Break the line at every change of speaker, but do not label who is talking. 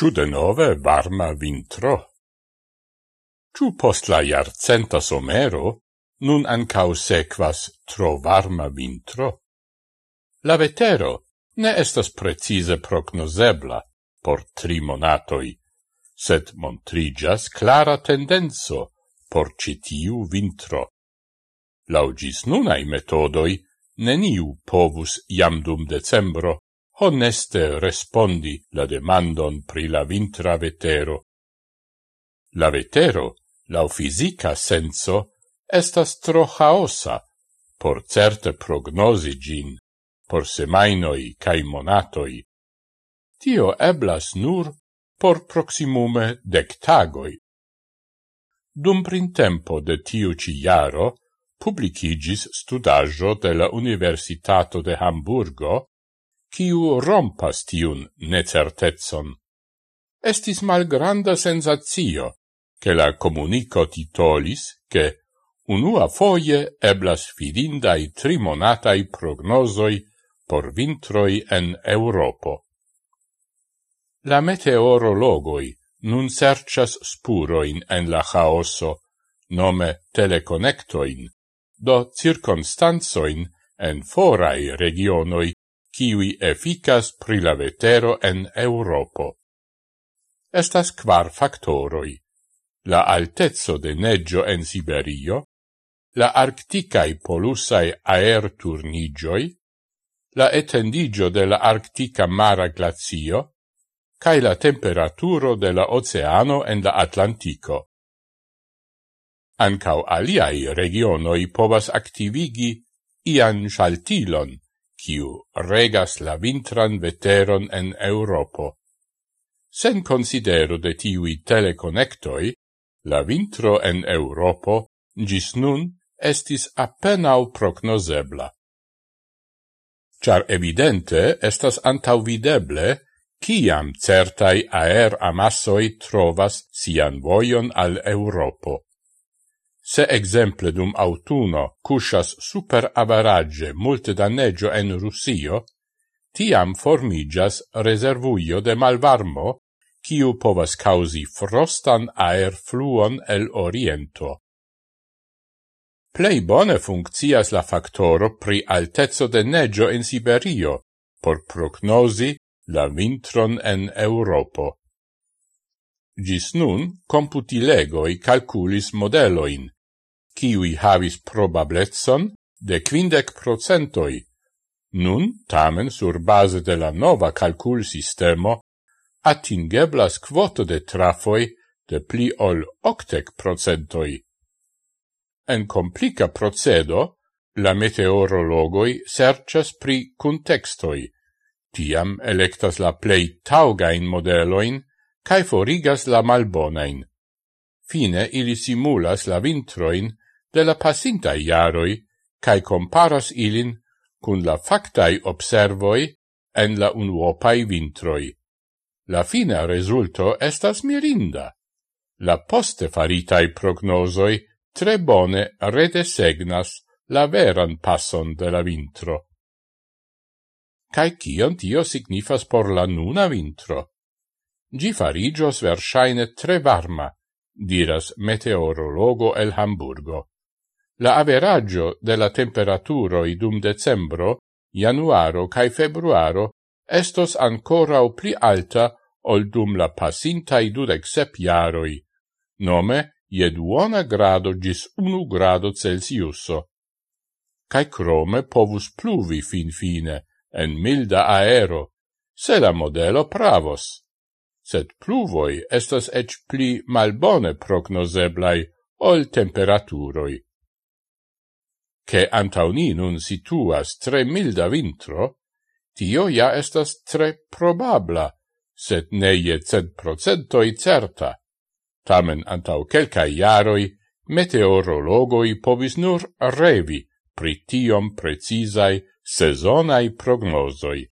Ciu denove varma vintro? Ciu post la iarcenta somero, nun ancau sequas tro varma vintro? La vetero ne estas precise prognosebla por tri monatoi, sed montrigas clara tendenzo por citiu vintro. Laugis nunai metodoi, neniu povus jam dum decembro honeste respondi la demandon pri la vintra vetero. La vetero, lau fisica senso, estas tro haosa, por certe prognosi gin, por semainoi cae monatoi. Tio eblas nur por proximume dec tagoi. Dum printempo de tiu ci iaro, publicigis studaggio de la Universitato de Hamburgo kiu rompas tiun necertezon. Estis malgranda sensazio, che la comunico titolis che unua foie eblas fidindai trimonatai prognosoi por vintroi en Europo. La meteorologoi nun sercias spuroin en la chaoso, nome teleconectoin, do circonstanzoin en forai regionoi kiwi efficas pri la vetero en Europo. Estas quar factoroi. La altezzo de neggio en Siberio, la arcticae polusae aer turnigioi, la etendigio de la arctica mara glazio, cae la temperaturo de la oceano en la Atlantico. Ancau aliai regionoi povas activigi ian shaltilon, quiu regas la vintran veteron en Europo. Sen considero de tiui teleconnectoi, la vintro en Europo gis nun estis appenau prognosebla. Char evidente estas antauvideble ciam certai aer amassoi trovas sian voion al Europo. Se exemple dum autuno cusas super avarage multe danneggio en Russio, tiam formigas reservuio de malvarmo, kiu povas causi frostan aer fluon el oriento. Plei bone funccias la factoro pri altezzo de neggio in Siberio, por prognosi la vintron en Europo. Gis nun computilegoi calculis modeloin, kiui havis probablezzon de quindec procentoi. Nun, tamen, sur base de la nova calcul sistemo, atingeblas quoto de trafoi de pli ol octec procentoi. En complica procedo, la meteorologoi sercias pri contextoi, tiam electas la plei taugain modeloin cae forigas la malbonain. Fine ili simulas la vintroin de la pasintai iaroi cae comparas ilin cun la factai observoi en la unuopai vintroi. La fina resulto estas mirinda. La poste faritai prognosoi tre bone redesegnas la veran passon de la vintro. Cae cion tio signifas por la nuna vintro? Gi farigios versaine tre varma, diras meteorologo el Hamburgo. La averaggio de la temperaturo idum decembro, januaro cae februaro estos ancora o pli alta ol dum la pasintai dudec sepiaroi, nome je duona grado gis unu grado Celsiuso. Cae crome povus pluvi fin fine, en milda aero, se la modelo pravos. Sed pluvoi estas ec pli malbone prognoseblai ol temperaturoi che antauni nun situas tre milda vintro, tio ja estas tre probabla, sed ne je cent procentoi certa. Tamen antau quelcae iaroi, meteorologoi povis nur revi pri tiom precisai sezonai prognosoi.